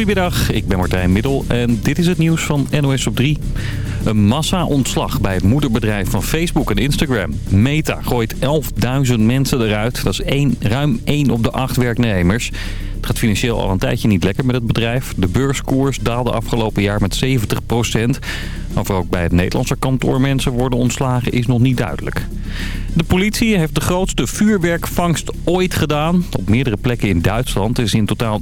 Goedemiddag, ik ben Martijn Middel en dit is het nieuws van NOS op 3. Een massa-ontslag bij het moederbedrijf van Facebook en Instagram. Meta gooit 11.000 mensen eruit. Dat is één, ruim 1 op de 8 werknemers. Het gaat financieel al een tijdje niet lekker met het bedrijf. De beurskoers daalde afgelopen jaar met 70 procent. Of ook bij het Nederlandse kantoor mensen worden ontslagen is nog niet duidelijk. De politie heeft de grootste vuurwerkvangst ooit gedaan. Op meerdere plekken in Duitsland is in totaal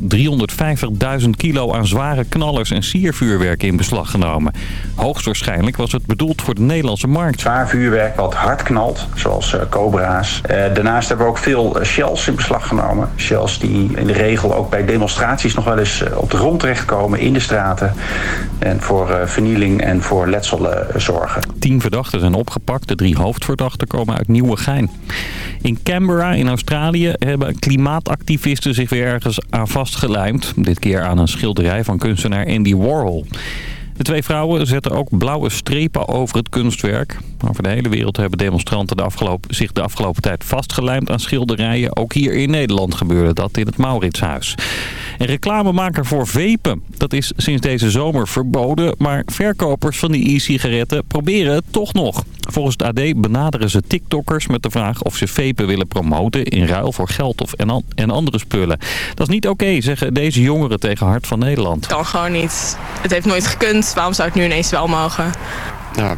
350.000 kilo aan zware knallers en siervuurwerk in beslag genomen. Hoogstwaarschijnlijk was het bedoeld voor de Nederlandse markt. Zwaar vuurwerk wat hard knalt, zoals uh, cobra's. Uh, daarnaast hebben we ook veel uh, shells in beslag genomen. Shells die in de regel ook bij demonstraties nog wel eens op de grond terechtkomen in de straten. En voor vernieling en voor letsel zorgen. Tien verdachten zijn opgepakt. De drie hoofdverdachten komen uit In Canberra in Australië hebben klimaatactivisten zich weer ergens aan vastgelijmd. Dit keer aan een schilderij van kunstenaar Andy Warhol. De twee vrouwen zetten ook blauwe strepen over het kunstwerk. Over de hele wereld hebben demonstranten de afgelopen, zich de afgelopen tijd vastgelijmd aan schilderijen. Ook hier in Nederland gebeurde dat in het Mauritshuis. En reclamemaker voor vapen. Dat is sinds deze zomer verboden, maar verkopers van die e-sigaretten proberen het toch nog. Volgens het AD benaderen ze TikTokkers met de vraag of ze vapen willen promoten in ruil voor geld of en, en andere spullen. Dat is niet oké, zeggen deze jongeren tegen Hart van Nederland. Kan gewoon niet. Het heeft nooit gekund. Waarom zou het nu ineens wel mogen? Ja,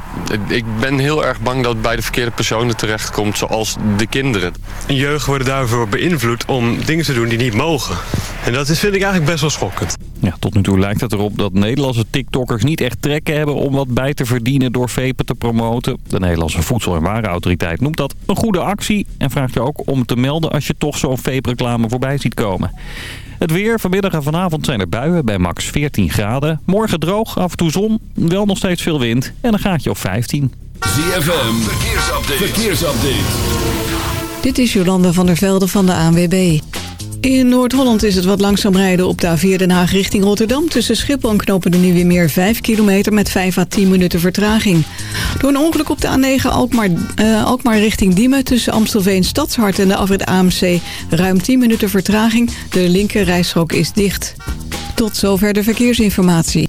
ik ben heel erg bang dat het bij de verkeerde personen terechtkomt, zoals de kinderen. Jeugd worden daarvoor beïnvloed om dingen te doen die niet mogen. En dat is, vind ik eigenlijk best wel schokkend. Ja, tot nu toe lijkt het erop dat Nederlandse TikTokkers niet echt trekken hebben om wat bij te verdienen door vapen te promoten. De Nederlandse Voedsel- en Warenautoriteit noemt dat een goede actie en vraagt je ook om te melden als je toch zo'n vape-reclame voorbij ziet komen. Het weer, vanmiddag en vanavond zijn er buien bij max 14 graden. Morgen droog, af en toe zon, wel nog steeds veel wind en een gaatje op 15. ZFM, verkeersupdate. verkeersupdate. Dit is Jolanda van der Velde van de ANWB. In Noord-Holland is het wat langzaam rijden op de A4 Den Haag richting Rotterdam. Tussen Schiphol en Knopen de Nieuwe Meer 5 kilometer met 5 à 10 minuten vertraging. Door een ongeluk op de A9 Alkmaar, uh, Alkmaar richting Diemen tussen Amstelveen Stadshart en de afrit AMC ruim 10 minuten vertraging. De linker rijstrook is dicht. Tot zover de verkeersinformatie.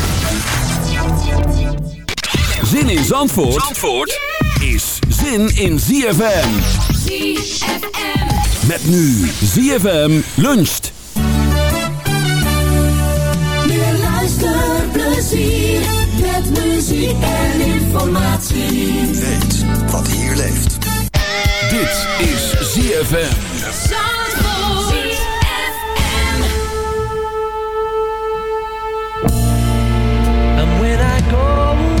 Zin in Zandvoort, Zandvoort is zin in ZFM. ZFM. Met nu ZFM luncht. Meer luisterplezier met muziek en informatie. Weet wat hier leeft. Dit is ZFM. Zandvoort. And when I go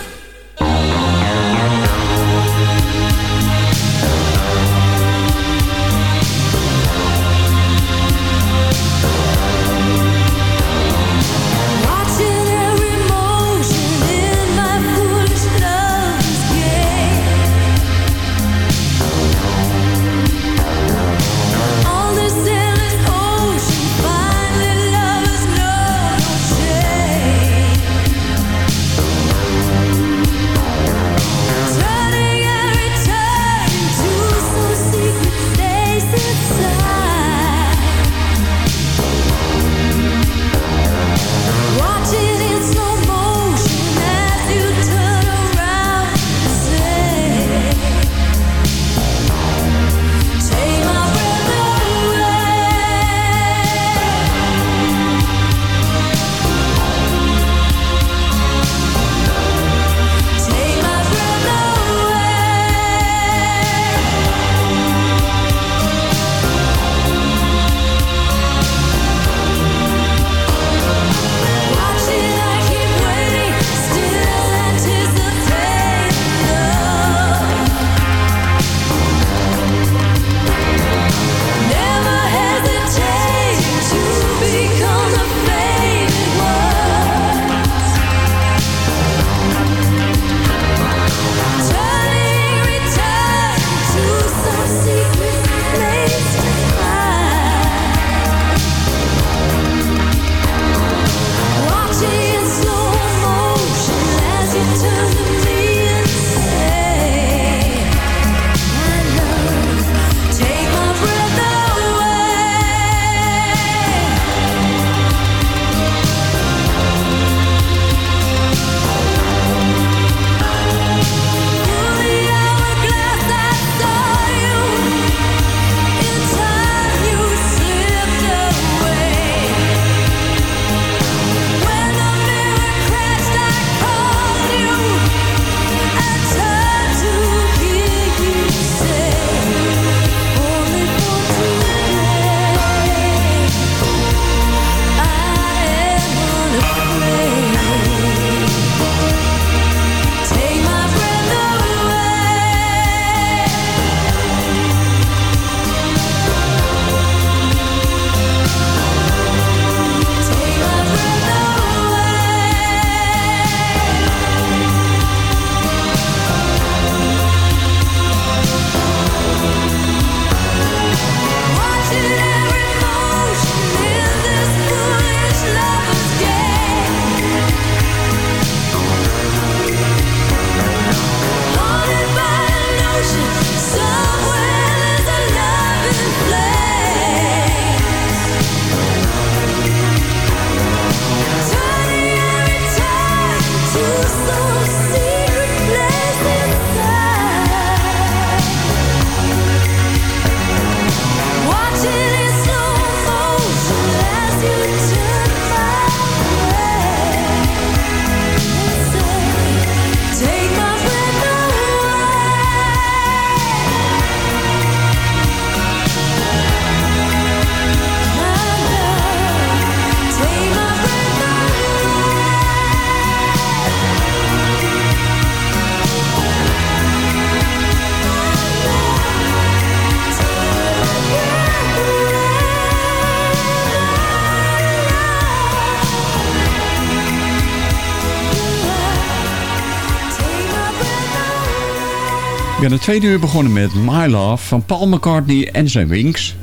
zijn het tweede uur begonnen met My Love van Paul McCartney en zijn Wings.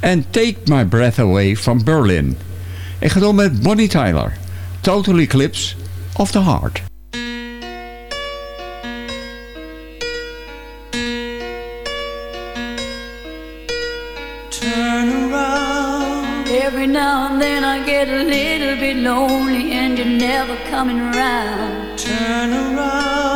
En Take My Breath Away van Berlin. Ik ga door met Bonnie Tyler. Total Eclipse of the Heart. Turn around. Every now and then I get a little bit lonely and you're never coming around. Turn around.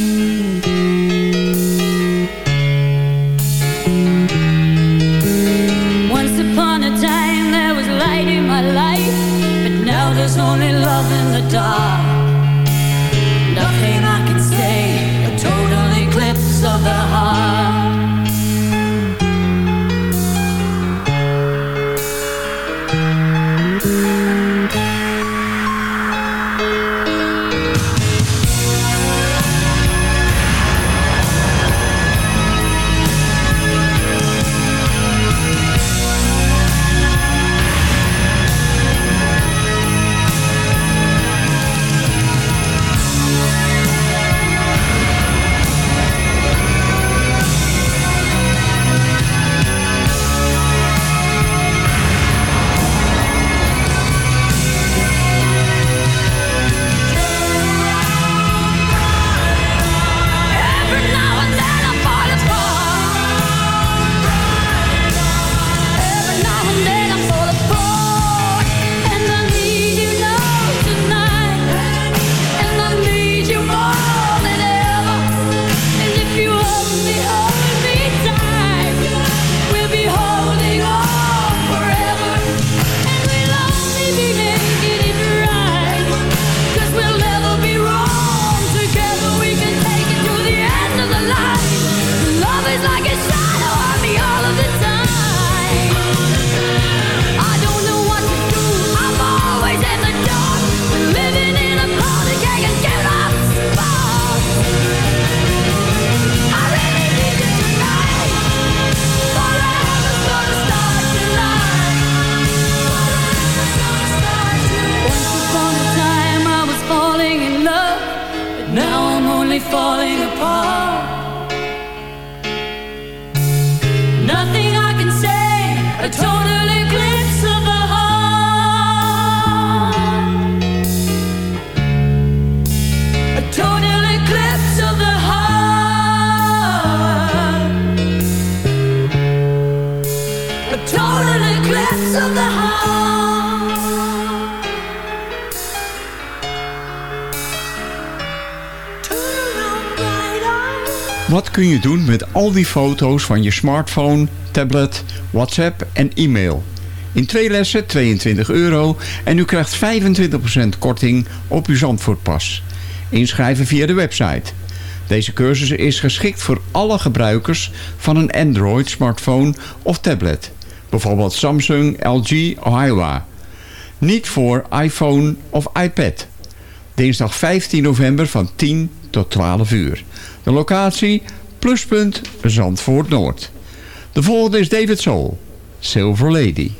doen met al die foto's van je smartphone, tablet, WhatsApp en e-mail. In twee lessen 22 euro en u krijgt 25% korting op uw Zandvoortpas. Inschrijven via de website. Deze cursus is geschikt voor alle gebruikers van een Android smartphone of tablet. Bijvoorbeeld Samsung, LG of Iowa. Niet voor iPhone of iPad. Dinsdag 15 november van 10 tot 12 uur. De locatie Pluspunt Zandvoort Noord. De volgende is David Soul, Silver Lady.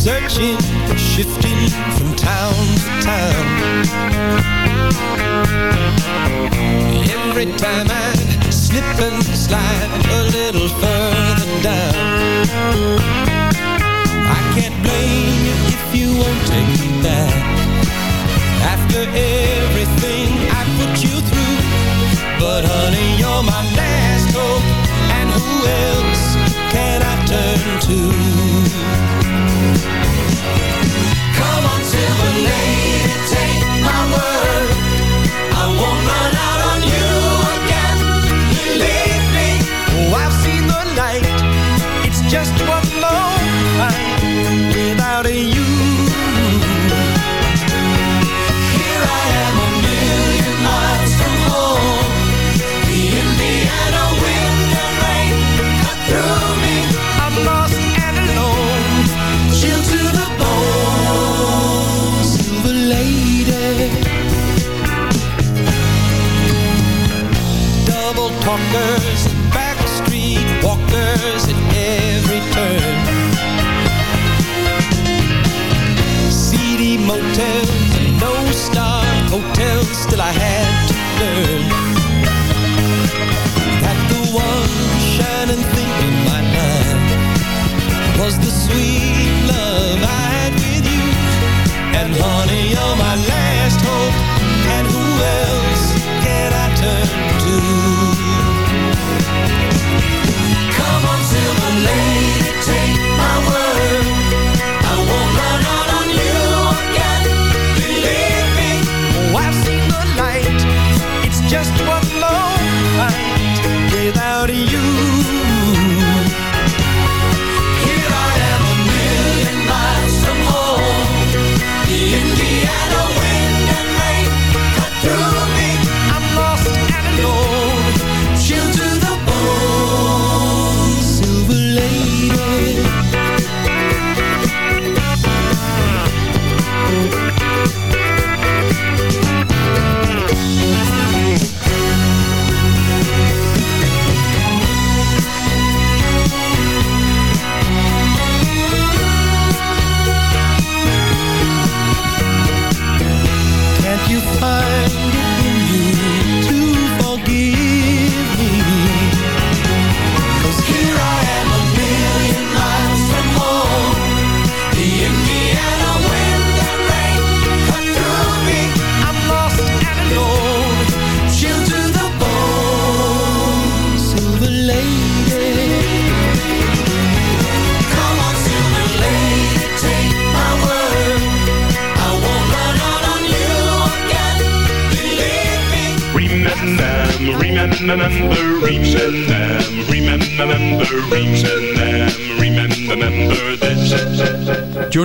searching, shifting from town to town. Every time I slip and slide a little further down. I can't blame you if you won't take me back. After everything I put you through, but honey, you're my last hope, and who else can I turn to? Just one more fight without you. Double talkers, backstreet walkers at every turn. Seedy motels and no-star hotels, still I had to learn that the one shining thing in my life was the sweet love I had with you. And honey,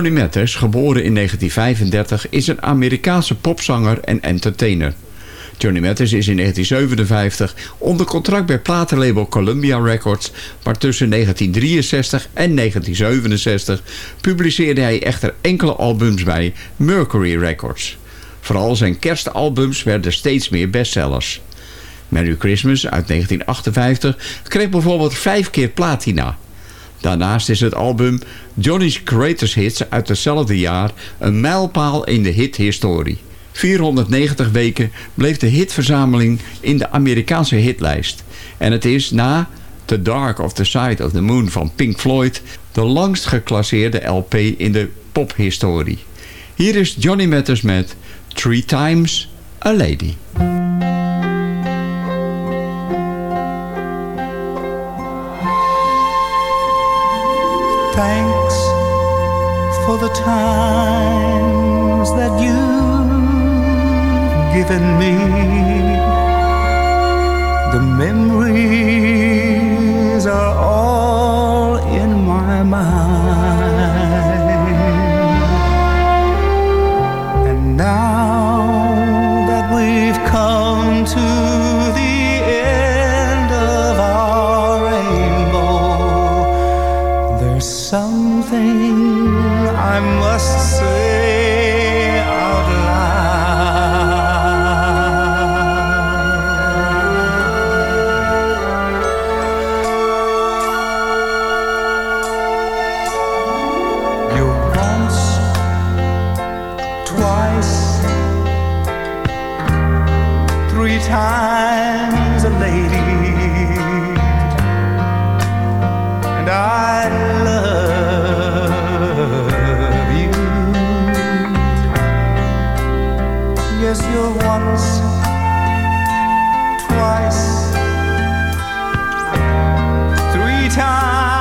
Johnny Mathis, geboren in 1935, is een Amerikaanse popzanger en entertainer. Johnny Mathis is in 1957 onder contract bij platenlabel Columbia Records, maar tussen 1963 en 1967 publiceerde hij echter enkele albums bij Mercury Records. Vooral zijn kerstalbums werden steeds meer bestsellers. Merry Christmas uit 1958 kreeg bijvoorbeeld vijf keer platina. Daarnaast is het album Johnny's Greatest Hits uit hetzelfde jaar een mijlpaal in de hithistorie. 490 weken bleef de hitverzameling in de Amerikaanse hitlijst. En het is na The Dark of the Side of the Moon van Pink Floyd de langst geclasseerde LP in de pophistorie. Hier is Johnny Mathis met Three Times a Lady. The times that you've given me. The memories are all in my mind. you once, twice, three times.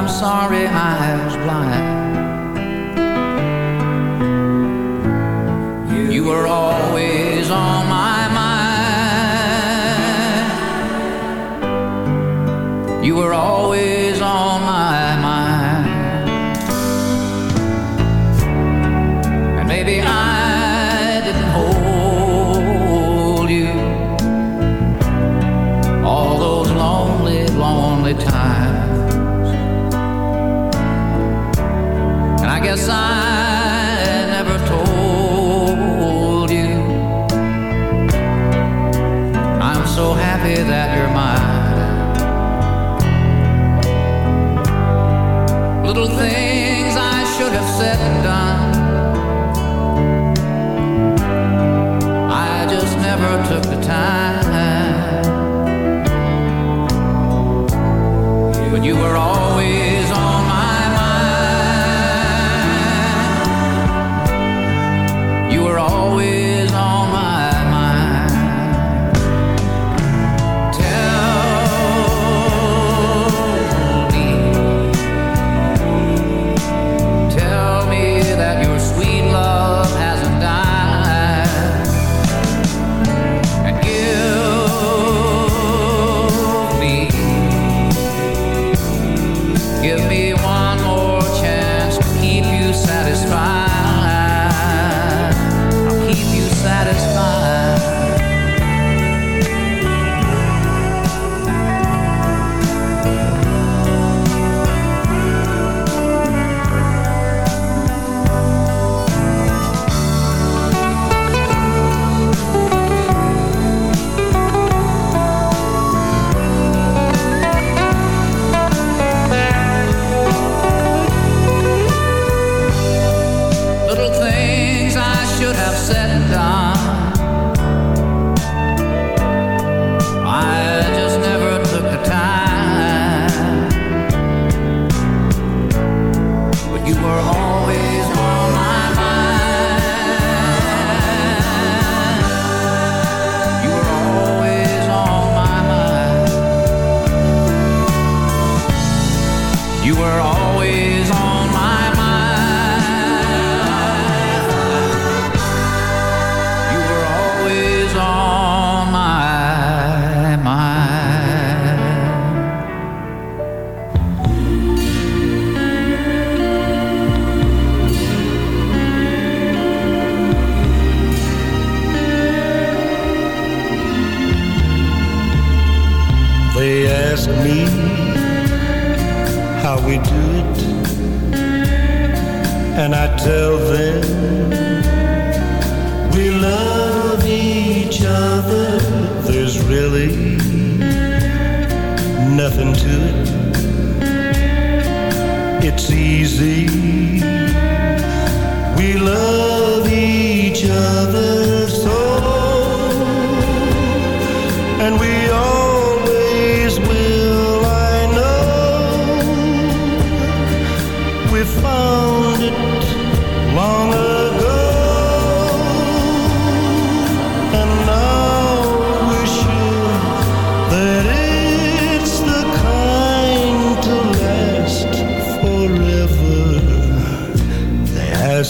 I'm sorry I was blind. your.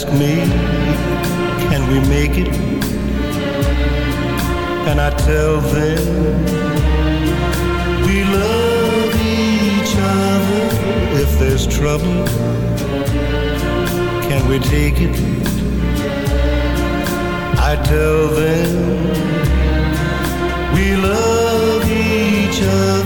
Ask me, can we make it? And I tell them we love each other. If there's trouble, can we take it? I tell them we love each other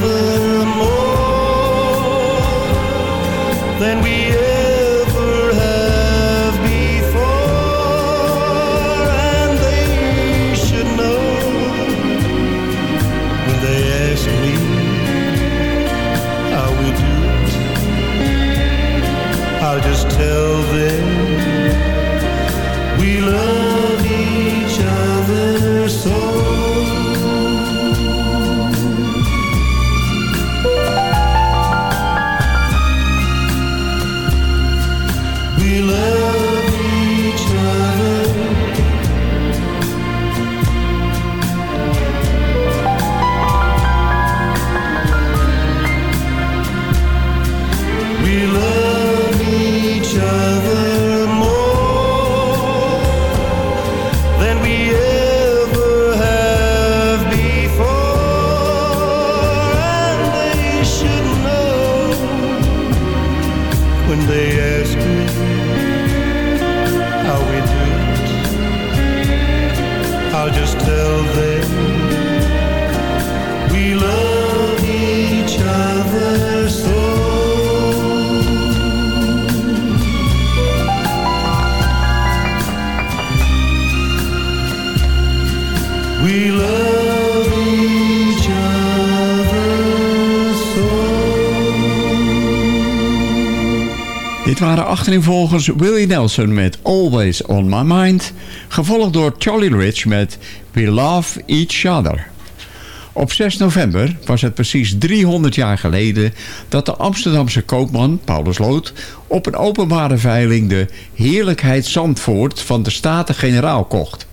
Dit waren achterinvolgers Willie Nelson met Always On My Mind, gevolgd door Charlie Rich met We Love Each Other. Op 6 november was het precies 300 jaar geleden dat de Amsterdamse koopman Paulus Lood op een openbare veiling de Heerlijkheid Zandvoort van de Staten-Generaal kocht.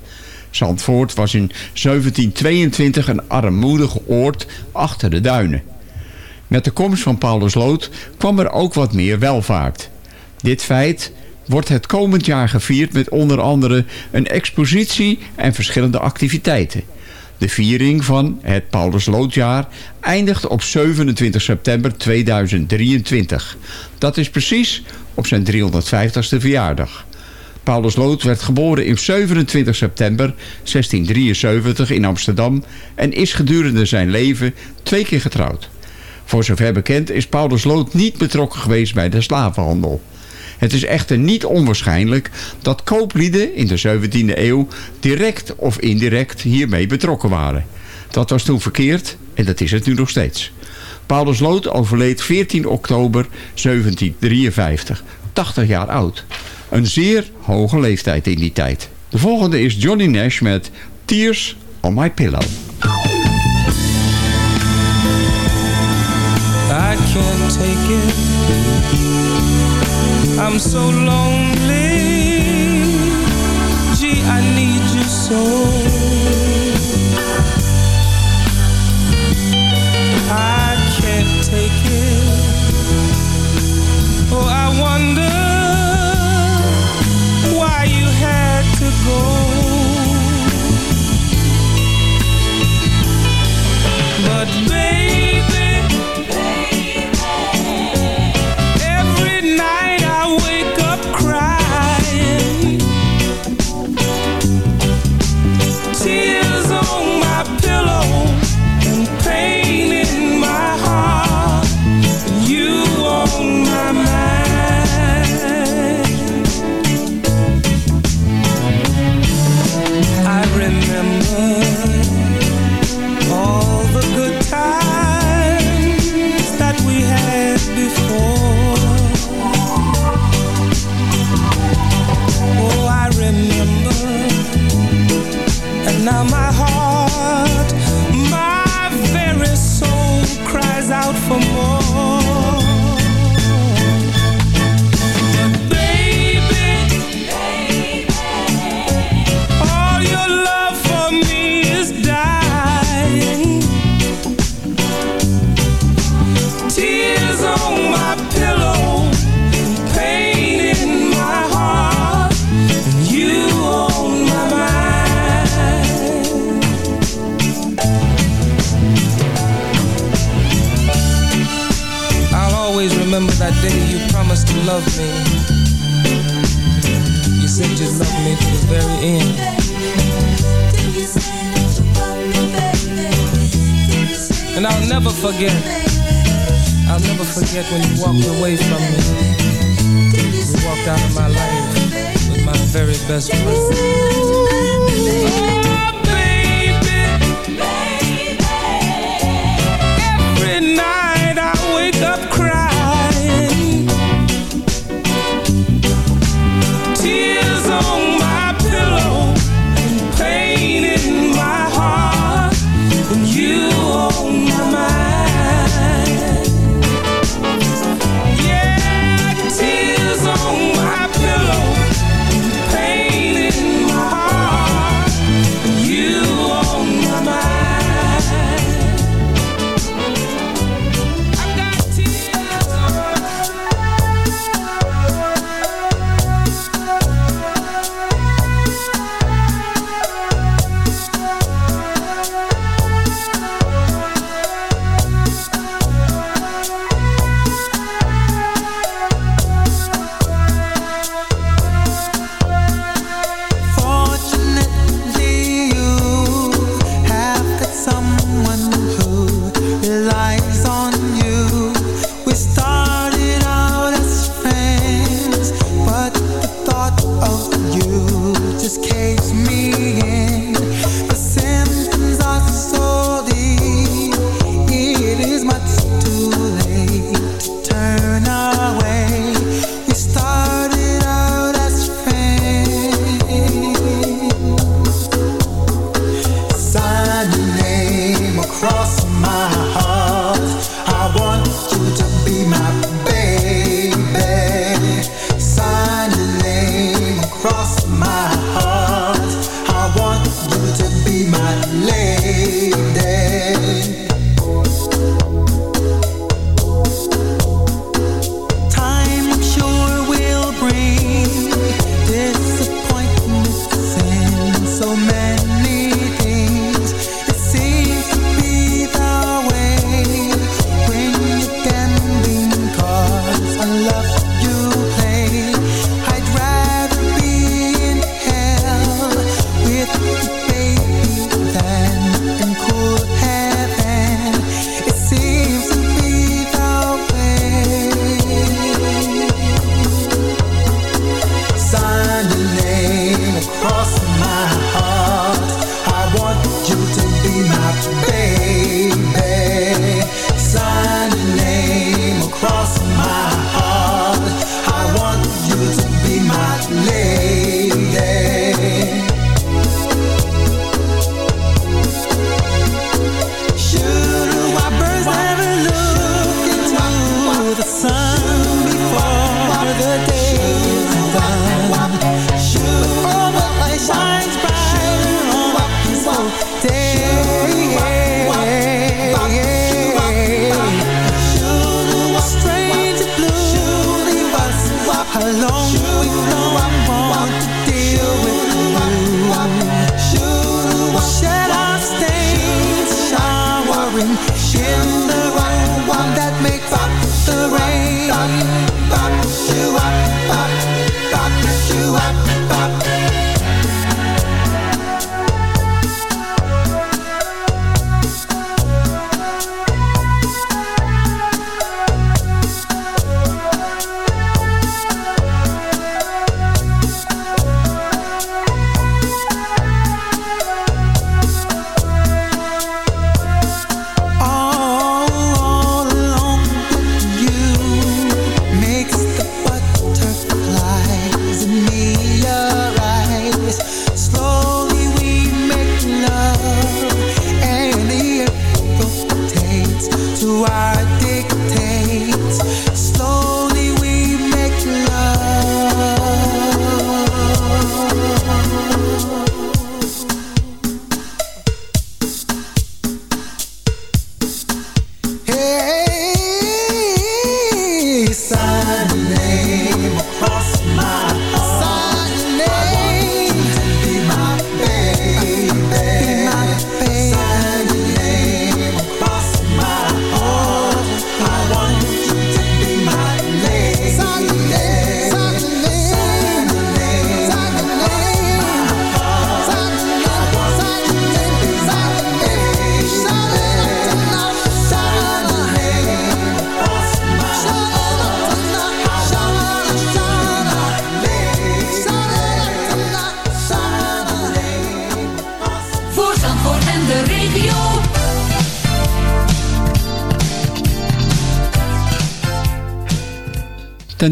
Zandvoort was in 1722 een armoedig oord achter de duinen. Met de komst van Paulus Lood kwam er ook wat meer welvaart. Dit feit wordt het komend jaar gevierd met onder andere een expositie en verschillende activiteiten. De viering van het Paulus Loodjaar eindigt op 27 september 2023. Dat is precies op zijn 350ste verjaardag. Paulus Lood werd geboren in 27 september 1673 in Amsterdam en is gedurende zijn leven twee keer getrouwd. Voor zover bekend is Paulus Lood niet betrokken geweest bij de slavenhandel. Het is echter niet onwaarschijnlijk dat kooplieden in de 17e eeuw direct of indirect hiermee betrokken waren. Dat was toen verkeerd en dat is het nu nog steeds. Paulus Lood overleed 14 oktober 1753, 80 jaar oud. Een zeer hoge leeftijd in die tijd. De volgende is Johnny Nash met Tears on My Pillow. I can't take it. I'm so lonely. Gee, I need you so.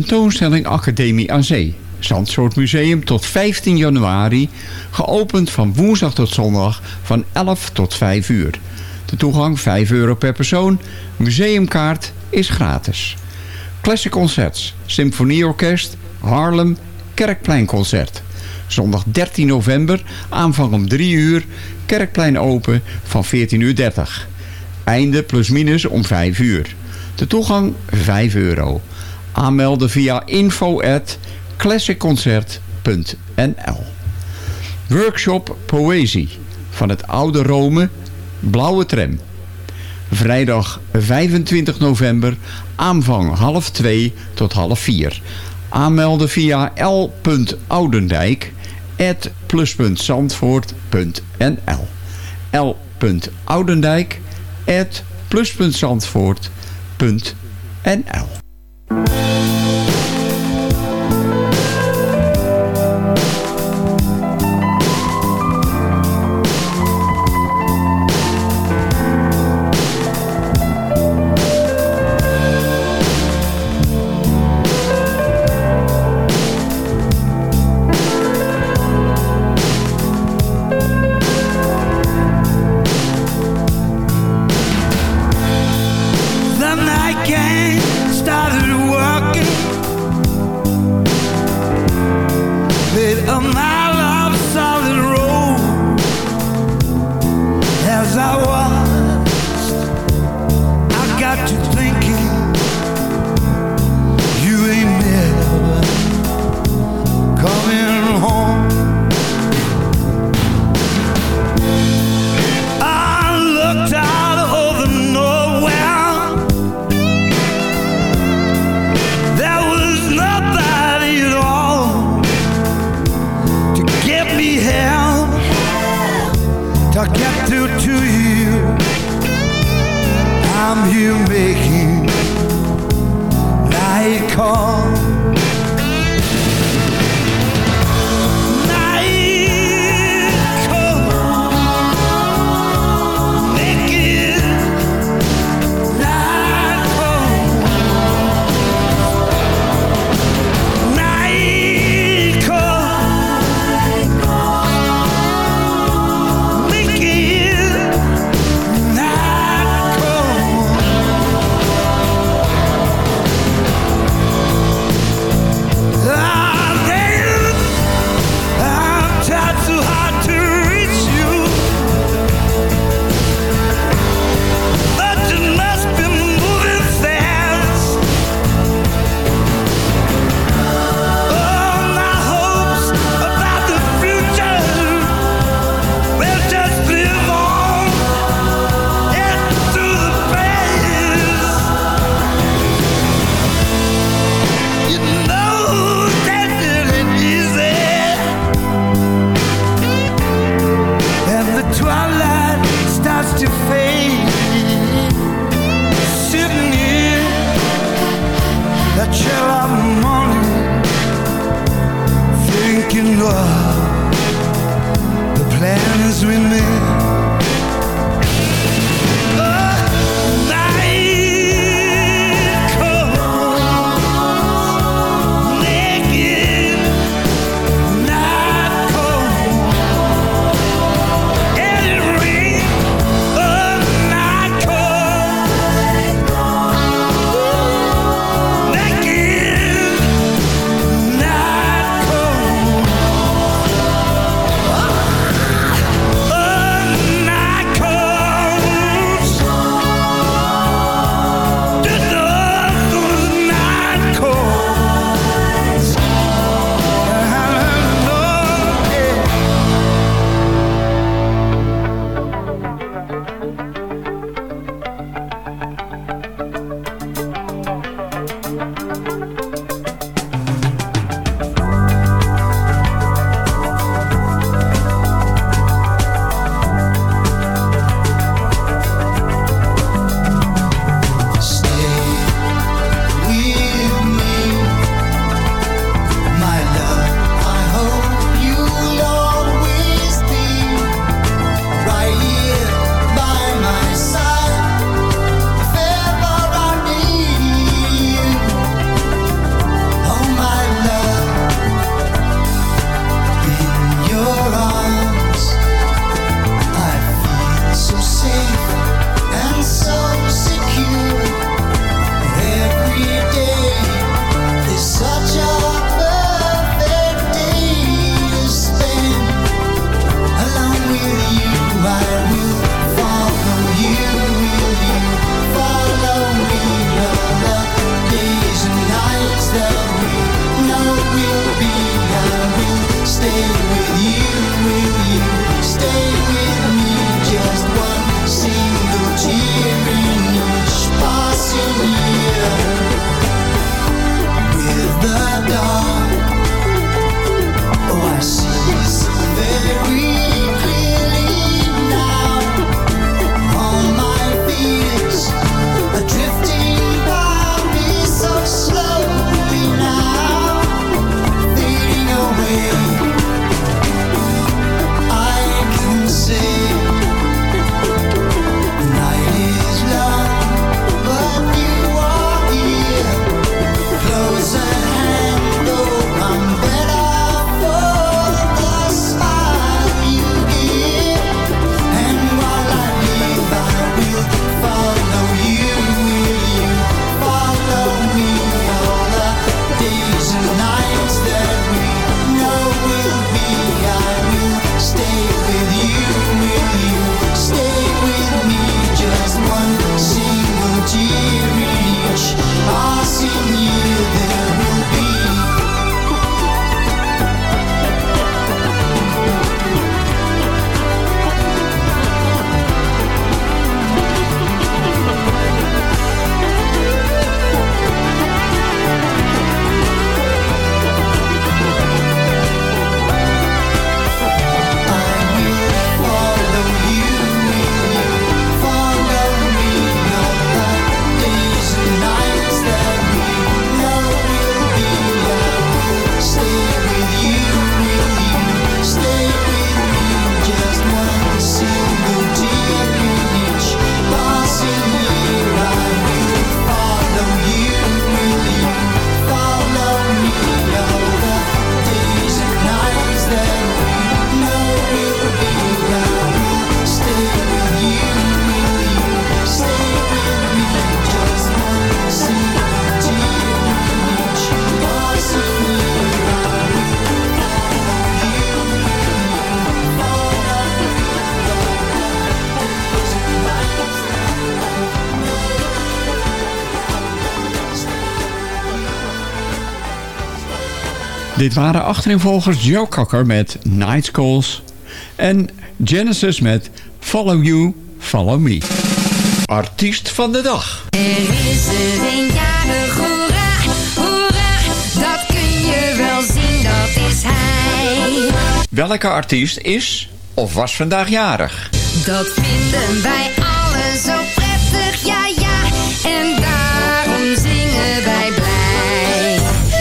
Tentoonstelling Academie aan Zee. Zandsoort Museum tot 15 januari. Geopend van woensdag tot zondag van 11 tot 5 uur. De toegang 5 euro per persoon. Museumkaart is gratis. Classic Concerts. Symfonieorkest. Haarlem. Kerkpleinconcert. Zondag 13 november. Aanvang om 3 uur. Kerkplein open van 14.30 uur. Einde plus minus om 5 uur. De toegang 5 euro. Aanmelden via info at classicconcert.nl Workshop Poëzie van het Oude Rome, Blauwe Tram. Vrijdag 25 november, aanvang half 2 tot half 4. Aanmelden via l.oudendijk plus.zandvoort.nl Dit waren achtereenvolgers Joe Cocker met Night Calls en Genesis met Follow You, Follow Me. Artiest van de dag. Er is er een jarig, hoera, hoera, dat kun je wel zien, dat is hij. Welke artiest is of was vandaag jarig? Dat vinden wij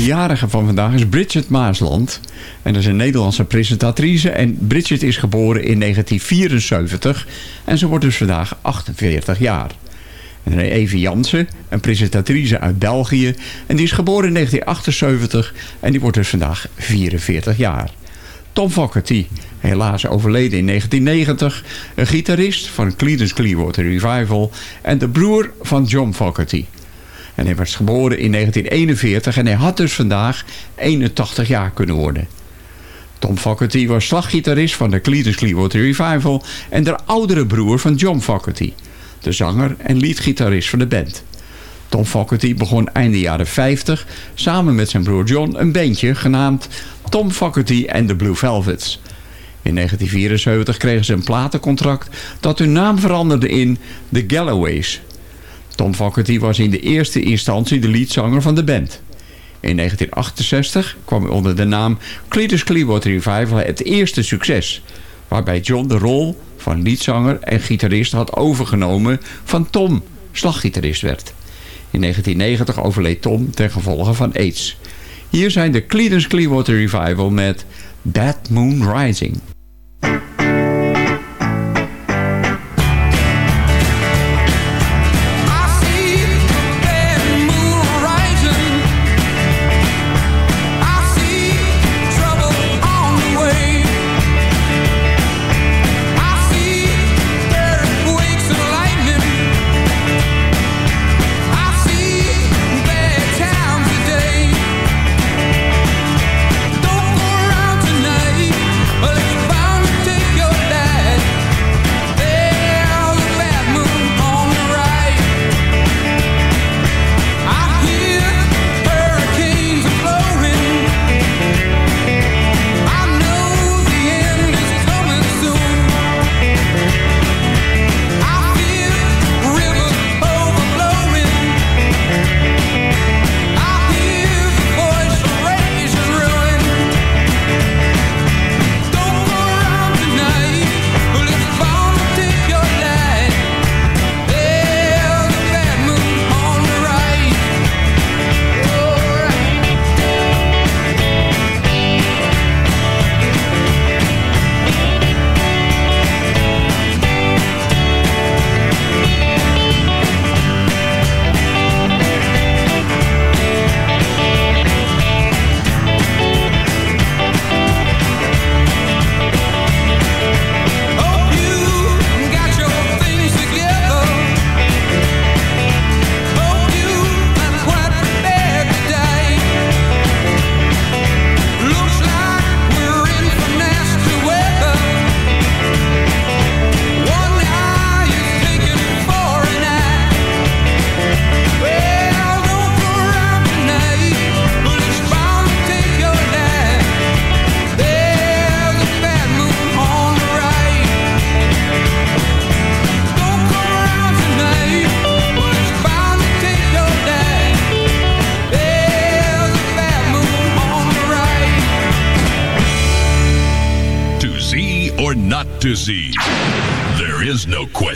jarige van vandaag is Bridget Maasland. En dat is een Nederlandse presentatrice. En Bridget is geboren in 1974. En ze wordt dus vandaag 48 jaar. En Evie Jansen, een presentatrice uit België. En die is geboren in 1978. En die wordt dus vandaag 44 jaar. Tom Fogerty, helaas overleden in 1990. Een gitarist van Creedence Clearwater Revival. En de broer van John Fogerty. En hij was geboren in 1941 en hij had dus vandaag 81 jaar kunnen worden. Tom Fogerty was slaggitarist van de Creedence Clearwater Revival en de oudere broer van John Fogerty, de zanger en leadgitarist van de band. Tom Fogerty begon einde jaren 50 samen met zijn broer John een bandje genaamd Tom Fogerty and the Blue Velvets. In 1974 kregen ze een platencontract dat hun naam veranderde in The Galloways. Tom Fogerty was in de eerste instantie de leadzanger van de band. In 1968 kwam onder de naam Creedence Clearwater Revival het eerste succes, waarbij John de rol van leadzanger en gitarist had overgenomen van Tom, slaggitarist werd. In 1990 overleed Tom ten gevolge van AIDS. Hier zijn de Creedence Clearwater Revival met Bad Moon Rising.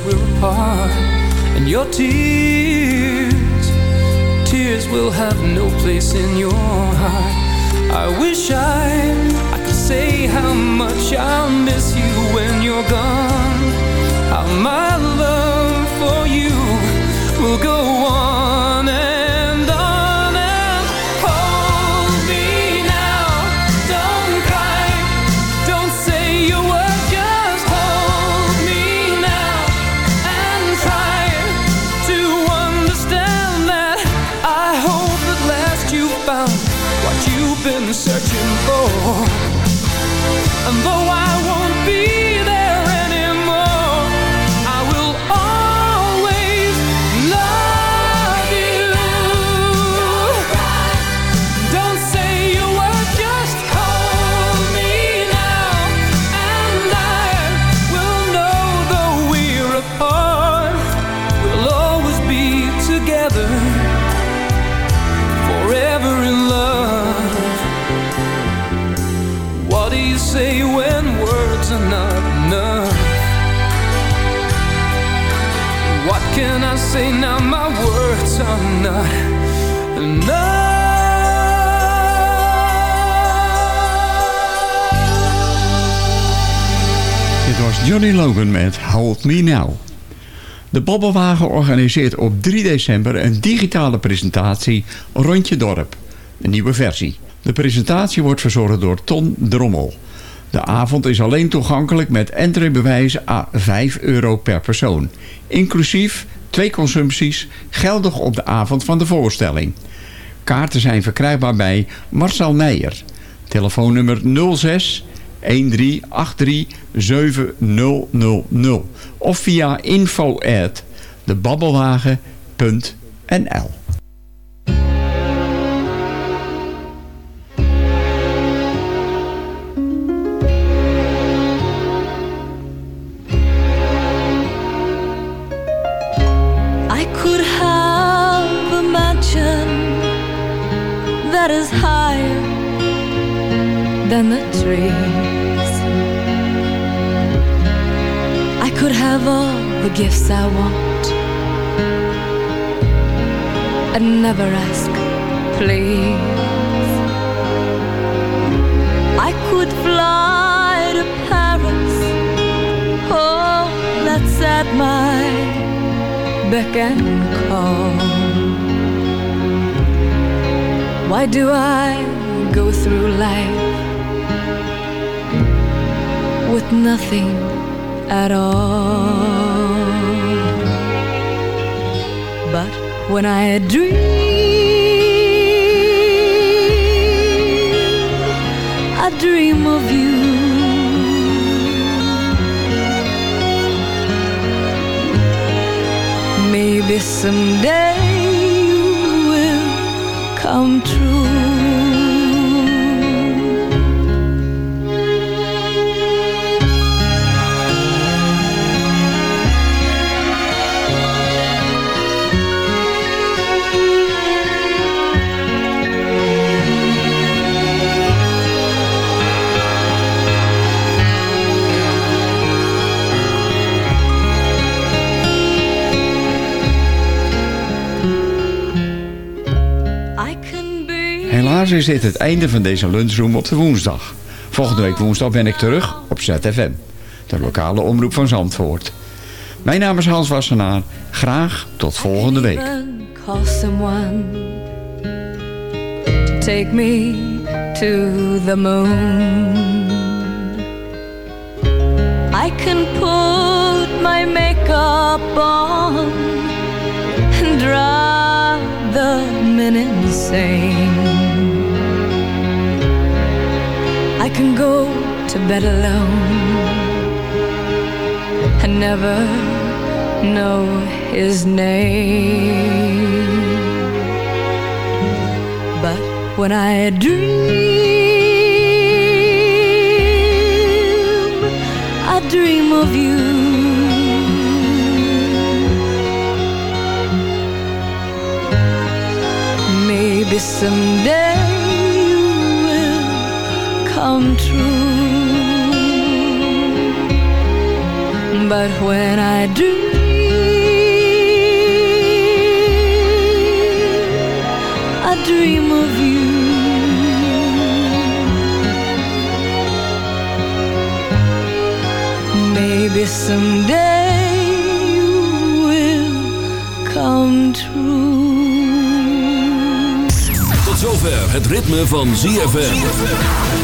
We're apart. And your tears, tears will have no place in your heart. I wish I, I could say how much I'll miss you when you're gone. How my love for you will go on Johnny Logan met Hold Me Now. De Bobbelwagen organiseert op 3 december een digitale presentatie Rondje Dorp. Een nieuwe versie. De presentatie wordt verzorgd door Ton Drommel. De avond is alleen toegankelijk met entreebewijs à 5 euro per persoon. Inclusief twee consumpties geldig op de avond van de voorstelling. Kaarten zijn verkrijgbaar bij Marcel Neijer. Telefoonnummer 06 1383 7000 of via info at debabbelwagen.nl that is higher than the trees. Have all the gifts I want and never ask, please. I could fly to Paris. Oh, that's at my beck and call. Why do I go through life with nothing at all? But when I dream, I dream of you. Maybe someday you will come true. Helaas is dit het einde van deze lunchroom op de woensdag. Volgende week woensdag ben ik terug op ZFM. De lokale omroep van Zandvoort. Mijn naam is Hans Wassenaar. Graag tot volgende week. I can put my makeup on the. Can go to bed alone and never know his name. But when I dream, I dream of you. Maybe someday come true. But when I dream, I dream of you. Maybe someday you will come true. Tot zover het ritme van ZFM.